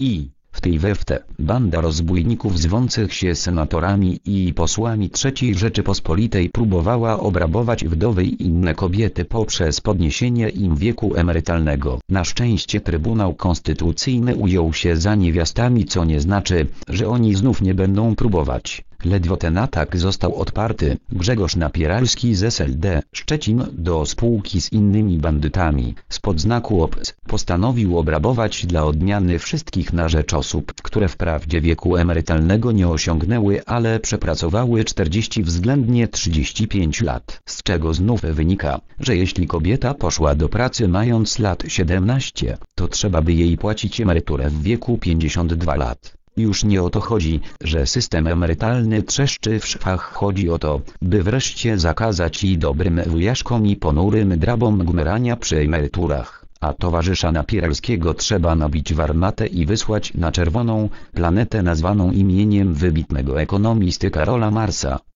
I, w tej we w te, banda rozbójników zwących się senatorami i posłami III Rzeczypospolitej próbowała obrabować wdowy i inne kobiety poprzez podniesienie im wieku emerytalnego. Na szczęście Trybunał Konstytucyjny ujął się za niewiastami co nie znaczy, że oni znów nie będą próbować. Ledwo ten atak został odparty, Grzegorz Napieralski z SLD Szczecin do spółki z innymi bandytami, spod znaku OPS, postanowił obrabować dla odmiany wszystkich na rzecz osób, które wprawdzie wieku emerytalnego nie osiągnęły, ale przepracowały 40 względnie 35 lat. Z czego znów wynika, że jeśli kobieta poszła do pracy mając lat 17, to trzeba by jej płacić emeryturę w wieku 52 lat. Już nie o to chodzi, że system emerytalny trzeszczy w szwach. Chodzi o to, by wreszcie zakazać i dobrym wujaszkom i ponurym drabom gmerania przy emeryturach. A towarzysza Napieralskiego trzeba nabić w armatę i wysłać na czerwoną planetę nazwaną imieniem wybitnego ekonomisty Karola Marsa.